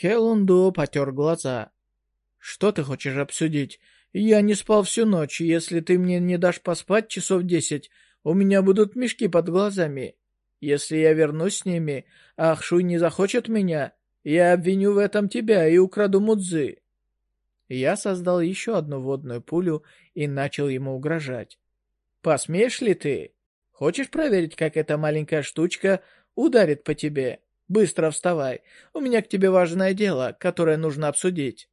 Келунду потер глаза. «Что ты хочешь обсудить? Я не спал всю ночь, и если ты мне не дашь поспать часов десять, у меня будут мешки под глазами. Если я вернусь с ними, а Ахшуй не захочет меня, я обвиню в этом тебя и украду Мудзы». Я создал еще одну водную пулю и начал ему угрожать. «Посмеешь ли ты? Хочешь проверить, как эта маленькая штучка ударит по тебе? Быстро вставай, у меня к тебе важное дело, которое нужно обсудить».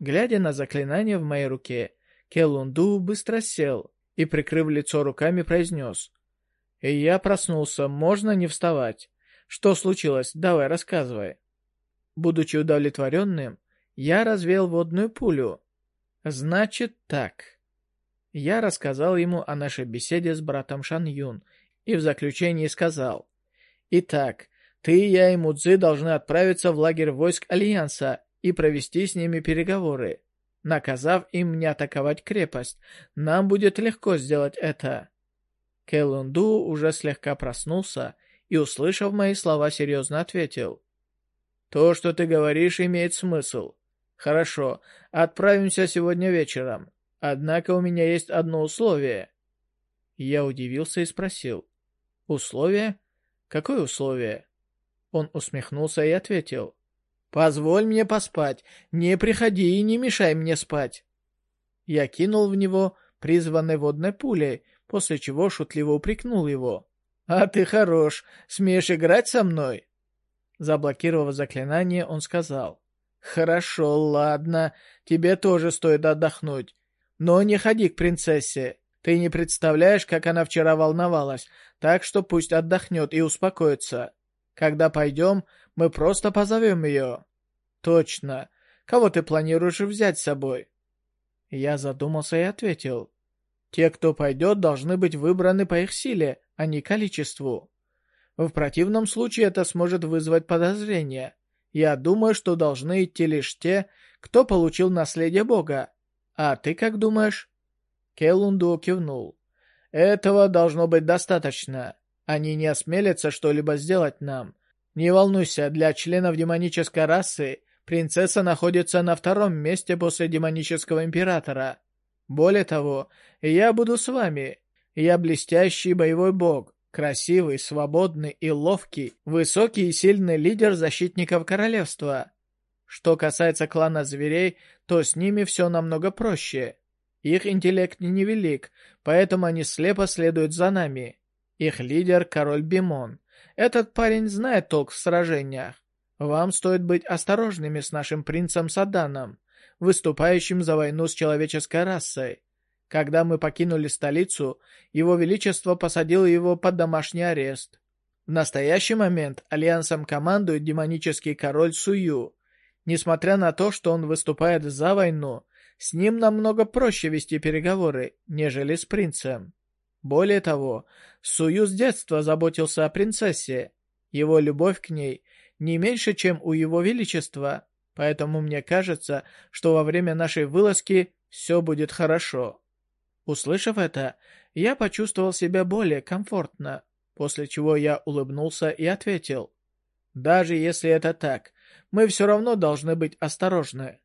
Глядя на заклинание в моей руке, Келунду быстро сел и, прикрыв лицо руками, произнес. И я проснулся, можно не вставать. Что случилось? Давай, рассказывай. Будучи удовлетворенным, я развеял водную пулю. Значит так. Я рассказал ему о нашей беседе с братом Шан Юн и в заключении сказал. Итак, ты, я и Мудзи должны отправиться в лагерь войск Альянса и провести с ними переговоры. Наказав им не атаковать крепость, нам будет легко сделать это. Кэлунду уже слегка проснулся и, услышав мои слова, серьезно ответил. «То, что ты говоришь, имеет смысл. Хорошо, отправимся сегодня вечером. Однако у меня есть одно условие». Я удивился и спросил. «Условие? Какое условие?» Он усмехнулся и ответил. «Позволь мне поспать. Не приходи и не мешай мне спать». Я кинул в него призванной водной пулей, после чего шутливо упрекнул его. «А ты хорош, смеешь играть со мной?» Заблокировав заклинание, он сказал. «Хорошо, ладно, тебе тоже стоит отдохнуть. Но не ходи к принцессе. Ты не представляешь, как она вчера волновалась, так что пусть отдохнет и успокоится. Когда пойдем, мы просто позовем ее». «Точно. Кого ты планируешь взять с собой?» Я задумался и ответил. Те, кто пойдет, должны быть выбраны по их силе, а не количеству. В противном случае это сможет вызвать подозрения. Я думаю, что должны идти лишь те, кто получил наследие Бога. А ты как думаешь?» Келунду кивнул. «Этого должно быть достаточно. Они не осмелятся что-либо сделать нам. Не волнуйся, для членов демонической расы принцесса находится на втором месте после демонического императора. Более того, я буду с вами. Я блестящий боевой бог, красивый, свободный и ловкий, высокий и сильный лидер защитников королевства. Что касается клана зверей, то с ними все намного проще. Их интеллект невелик, поэтому они слепо следуют за нами. Их лидер — король Бимон. Этот парень знает толк в сражениях. Вам стоит быть осторожными с нашим принцем Саданом выступающим за войну с человеческой расой. Когда мы покинули столицу, его величество посадило его под домашний арест. В настоящий момент альянсом командует демонический король Сую. Несмотря на то, что он выступает за войну, с ним намного проще вести переговоры, нежели с принцем. Более того, Сую с детства заботился о принцессе. Его любовь к ней не меньше, чем у его величества. Поэтому мне кажется, что во время нашей вылазки все будет хорошо. Услышав это, я почувствовал себя более комфортно, после чего я улыбнулся и ответил. Даже если это так, мы все равно должны быть осторожны.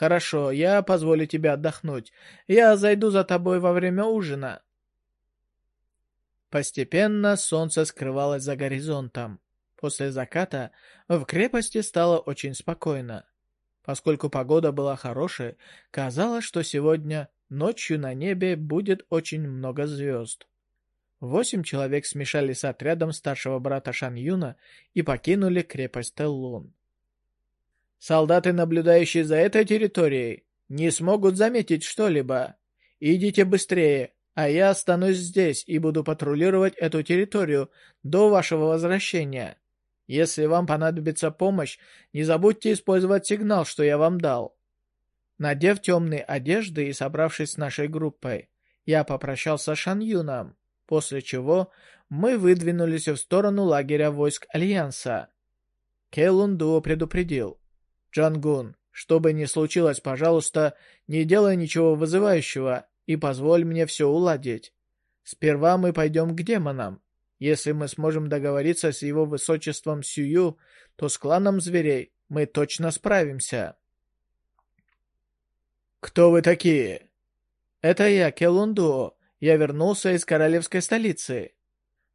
Хорошо, я позволю тебе отдохнуть. Я зайду за тобой во время ужина. Постепенно солнце скрывалось за горизонтом. После заката в крепости стало очень спокойно. Поскольку погода была хорошей, казалось, что сегодня ночью на небе будет очень много звезд. Восемь человек смешались с отрядом старшего брата Шан Юна и покинули крепость Теллун. «Солдаты, наблюдающие за этой территорией, не смогут заметить что-либо. Идите быстрее, а я останусь здесь и буду патрулировать эту территорию до вашего возвращения. Если вам понадобится помощь, не забудьте использовать сигнал, что я вам дал. Надев темные одежды и собравшись с нашей группой, я попрощался с Шан Юном, после чего мы выдвинулись в сторону лагеря войск Альянса. Кейлун Дуо предупредил. «Джангун, что бы ни случилось, пожалуйста, не делай ничего вызывающего и позволь мне все уладить. Сперва мы пойдем к демонам. Если мы сможем договориться с его высочеством Сюю, то с кланом зверей мы точно справимся. «Кто вы такие?» «Это я, Келунду. Я вернулся из королевской столицы».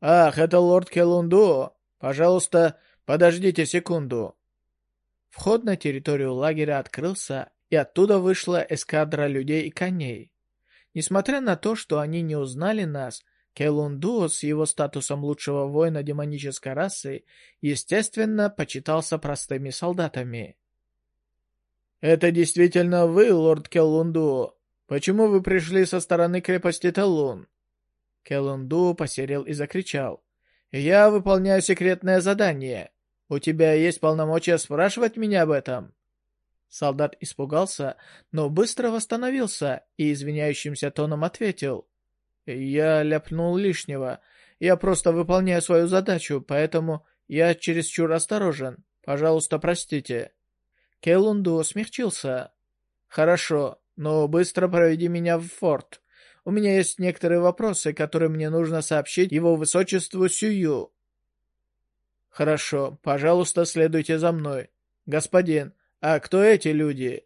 «Ах, это лорд Келунду. Пожалуйста, подождите секунду». Вход на территорию лагеря открылся, и оттуда вышла эскадра людей и коней. Несмотря на то, что они не узнали нас, Келунду с его статусом лучшего воина демонической расы, естественно, почитался простыми солдатами. «Это действительно вы, лорд Келунду? Почему вы пришли со стороны крепости Талун?» Келунду посерел и закричал. «Я выполняю секретное задание. У тебя есть полномочия спрашивать меня об этом?» Солдат испугался, но быстро восстановился и извиняющимся тоном ответил. «Я ляпнул лишнего. Я просто выполняю свою задачу, поэтому я чересчур осторожен. Пожалуйста, простите». Келунду смягчился. «Хорошо, но быстро проведи меня в форт. У меня есть некоторые вопросы, которые мне нужно сообщить его высочеству Сюю». «Хорошо, пожалуйста, следуйте за мной. Господин, а кто эти люди?»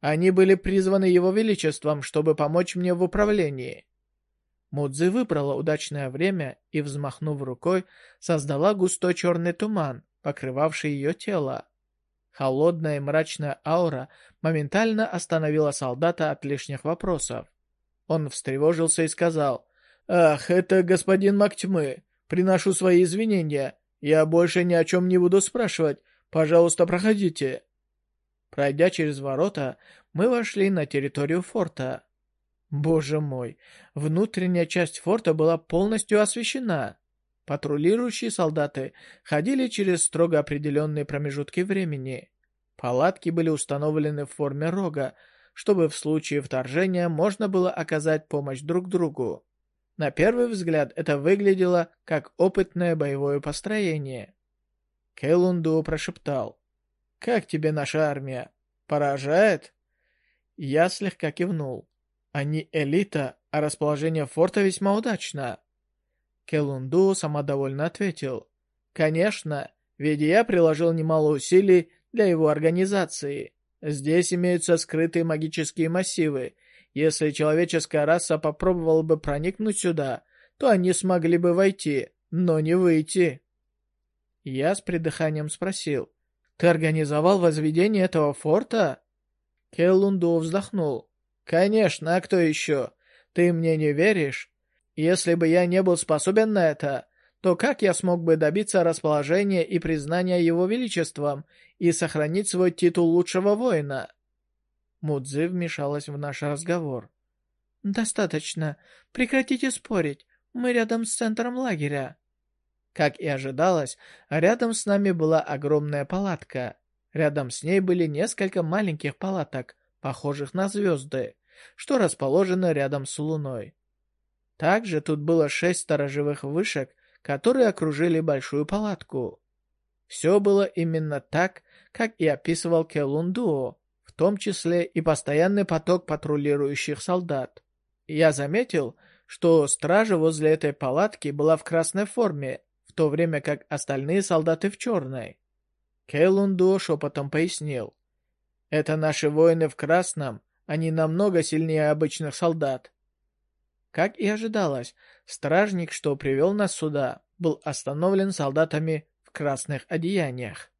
«Они были призваны его величеством, чтобы помочь мне в управлении». Мудзи выбрала удачное время и, взмахнув рукой, создала густой черный туман, покрывавший ее тело. Холодная и мрачная аура моментально остановила солдата от лишних вопросов. Он встревожился и сказал, «Ах, это господин маг тьмы. Приношу свои извинения. Я больше ни о чем не буду спрашивать. Пожалуйста, проходите». Пройдя через ворота, мы вошли на территорию форта. Боже мой, внутренняя часть форта была полностью освещена. Патрулирующие солдаты ходили через строго определенные промежутки времени. Палатки были установлены в форме рога, чтобы в случае вторжения можно было оказать помощь друг другу. На первый взгляд это выглядело как опытное боевое построение. Келунду прошептал. «Как тебе наша армия? Поражает?» Я слегка кивнул. Они элита, а расположение форта весьма удачно. Келунду самодовольно ответил. Конечно, ведь я приложил немало усилий для его организации. Здесь имеются скрытые магические массивы. Если человеческая раса попробовала бы проникнуть сюда, то они смогли бы войти, но не выйти. Я с придыханием спросил. «Ты организовал возведение этого форта?» Келунду вздохнул. «Конечно, а кто еще? Ты мне не веришь? Если бы я не был способен на это, то как я смог бы добиться расположения и признания его величеством и сохранить свой титул лучшего воина?» Мудзи вмешалась в наш разговор. «Достаточно. Прекратите спорить. Мы рядом с центром лагеря». Как и ожидалось, рядом с нами была огромная палатка. Рядом с ней были несколько маленьких палаток, похожих на звезды, что расположены рядом с луной. Также тут было шесть сторожевых вышек, которые окружили большую палатку. Все было именно так, как и описывал Келундуо, в том числе и постоянный поток патрулирующих солдат. Я заметил, что стража возле этой палатки была в красной форме, в то время как остальные солдаты в черной. Келундуо шепотом пояснил. Это наши воины в красном, они намного сильнее обычных солдат. Как и ожидалось, стражник, что привел нас сюда, был остановлен солдатами в красных одеяниях.